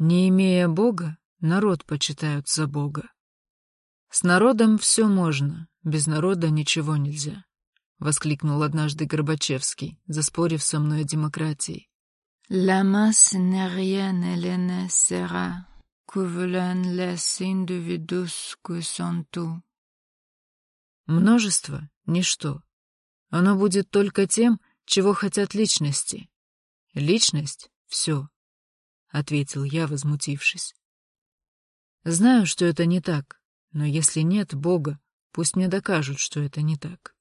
Не имея Бога, народ почитают за Бога. С народом все можно, без народа ничего нельзя, — воскликнул однажды Горбачевский, заспорив со мной о демократии. La masse n'est rien, elle ne sera, que veulent les individus que sont tout. Множество — ничто. Оно будет только тем, чего хотят личности. Личность — все, — ответил я, возмутившись. Знаю, что это не так, но если нет Бога, пусть мне докажут, что это не так.